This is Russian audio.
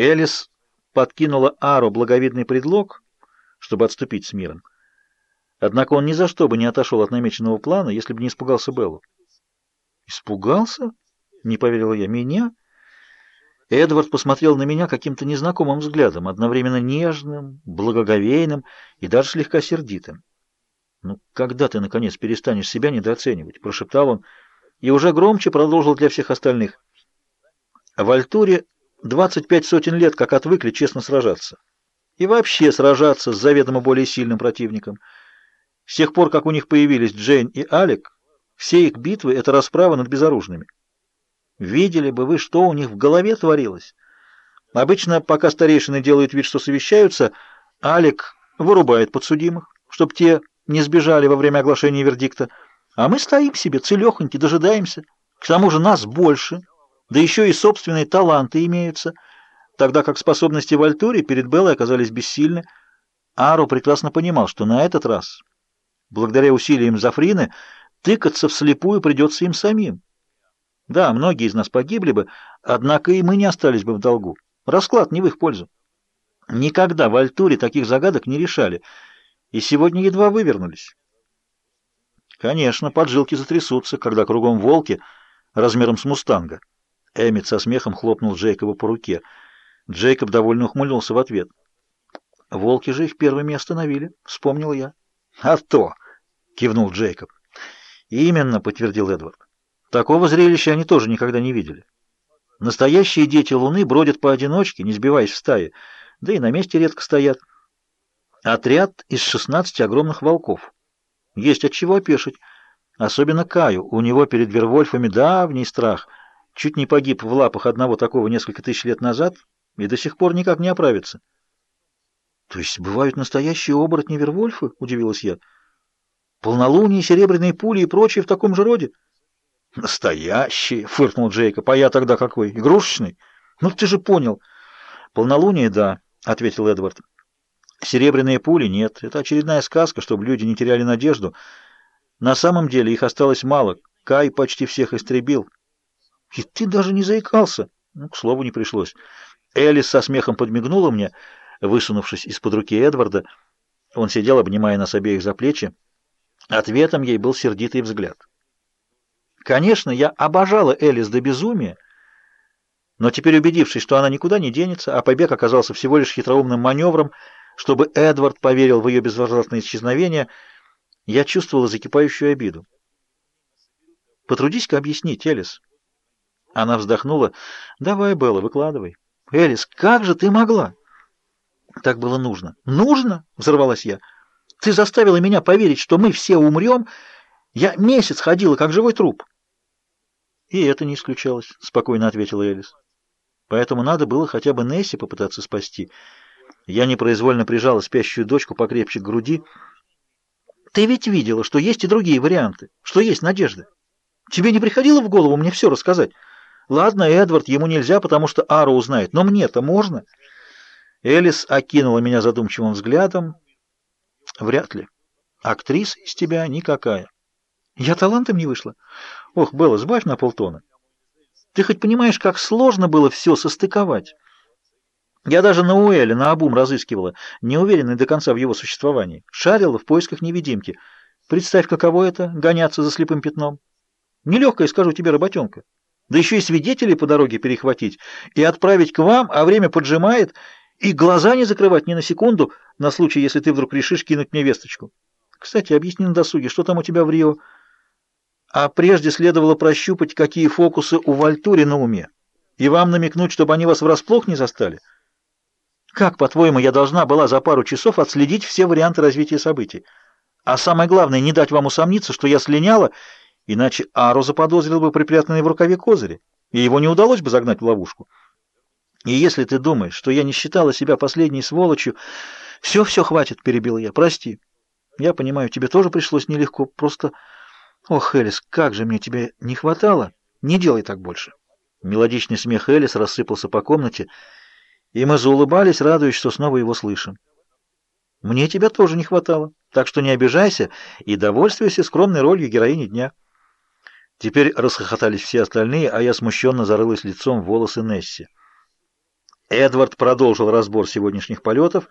Элис подкинула Ару благовидный предлог, чтобы отступить с миром. Однако он ни за что бы не отошел от намеченного плана, если бы не испугался Беллу. «Испугался?» — не поверила я. «Меня?» Эдвард посмотрел на меня каким-то незнакомым взглядом, одновременно нежным, благоговейным и даже слегка сердитым. «Ну, когда ты, наконец, перестанешь себя недооценивать?» — прошептал он, и уже громче продолжил для всех остальных. «В Альтуре двадцать пять сотен лет как отвыкли честно сражаться. И вообще сражаться с заведомо более сильным противником. С тех пор, как у них появились Джейн и Алек, все их битвы — это расправа над безоружными». Видели бы вы, что у них в голове творилось. Обычно, пока старейшины делают вид, что совещаются, Алик вырубает подсудимых, чтобы те не сбежали во время оглашения вердикта, а мы стоим себе целехоньки, дожидаемся. К тому же нас больше, да еще и собственные таланты имеются, тогда как способности в Альтуре перед Беллой оказались бессильны. Ару прекрасно понимал, что на этот раз, благодаря усилиям Зафрины, тыкаться вслепую придется им самим. Да, многие из нас погибли бы, однако и мы не остались бы в долгу. Расклад не в их пользу. Никогда в Альтуре таких загадок не решали, и сегодня едва вывернулись. Конечно, поджилки затрясутся, когда кругом волки размером с мустанга. Эммит со смехом хлопнул Джейкоба по руке. Джейкоб довольно ухмыльнулся в ответ. «Волки же их первыми остановили», — вспомнил я. «А то!» — кивнул Джейкоб. «Именно», — подтвердил Эдвард. Такого зрелища они тоже никогда не видели. Настоящие дети Луны бродят поодиночке, не сбиваясь в стаи, да и на месте редко стоят. Отряд из 16 огромных волков. Есть от чего опешить. Особенно Каю. У него перед Вервольфами давний страх. Чуть не погиб в лапах одного такого несколько тысяч лет назад и до сих пор никак не оправится. — То есть бывают настоящие оборотни Вервольфы? — удивилась я. — Полнолуние, серебряные пули и прочее в таком же роде? — «Настоящий!» — фыркнул Джейкоб. «А я тогда какой? Игрушечный? Ну ты же понял!» «Полнолуние, да», — ответил Эдвард. «Серебряные пули нет. Это очередная сказка, чтобы люди не теряли надежду. На самом деле их осталось мало. Кай почти всех истребил. И ты даже не заикался!» Ну, к слову, не пришлось. Элис со смехом подмигнула мне, высунувшись из-под руки Эдварда. Он сидел, обнимая нас обеих за плечи. Ответом ей был сердитый взгляд. Конечно, я обожала Элис до безумия, но теперь убедившись, что она никуда не денется, а побег оказался всего лишь хитроумным маневром, чтобы Эдвард поверил в ее безвозвратное исчезновение, я чувствовала закипающую обиду. «Потрудись-ка объяснить, Элис». Она вздохнула. «Давай, Белла, выкладывай». «Элис, как же ты могла?» «Так было нужно». «Нужно?» — взорвалась я. «Ты заставила меня поверить, что мы все умрем. Я месяц ходила, как живой труп». «И это не исключалось», — спокойно ответила Элис. «Поэтому надо было хотя бы Несси попытаться спасти». Я непроизвольно прижала спящую дочку покрепче к груди. «Ты ведь видела, что есть и другие варианты, что есть надежда. Тебе не приходило в голову мне все рассказать? Ладно, Эдвард, ему нельзя, потому что Ара узнает, но мне-то можно». Элис окинула меня задумчивым взглядом. «Вряд ли. Актриса из тебя никакая». «Я талантом не вышла?» Ох, Белла, сбавь на полтона. Ты хоть понимаешь, как сложно было все состыковать? Я даже на Уэле на обум разыскивала, не уверенный до конца в его существовании. Шарила в поисках невидимки. Представь, каково это — гоняться за слепым пятном. Нелегкая, скажу тебе, работенка. Да еще и свидетелей по дороге перехватить и отправить к вам, а время поджимает, и глаза не закрывать ни на секунду, на случай, если ты вдруг решишь кинуть мне весточку. Кстати, объясни на досуге, что там у тебя в Рио... А прежде следовало прощупать, какие фокусы у Вальтури на уме, и вам намекнуть, чтобы они вас врасплох не застали. Как, по-твоему, я должна была за пару часов отследить все варианты развития событий? А самое главное, не дать вам усомниться, что я слиняла, иначе Ару заподозрил бы припрятанный в рукаве козыри, и его не удалось бы загнать в ловушку. И если ты думаешь, что я не считала себя последней сволочью... Все-все, хватит, перебил я, прости. Я понимаю, тебе тоже пришлось нелегко, просто... «Ох, Элис, как же мне тебя не хватало! Не делай так больше!» Мелодичный смех Элис рассыпался по комнате, и мы заулыбались, радуясь, что снова его слышим. «Мне тебя тоже не хватало, так что не обижайся и довольствуйся скромной ролью героини дня». Теперь расхохотались все остальные, а я смущенно зарылась лицом в волосы Несси. Эдвард продолжил разбор сегодняшних полетов,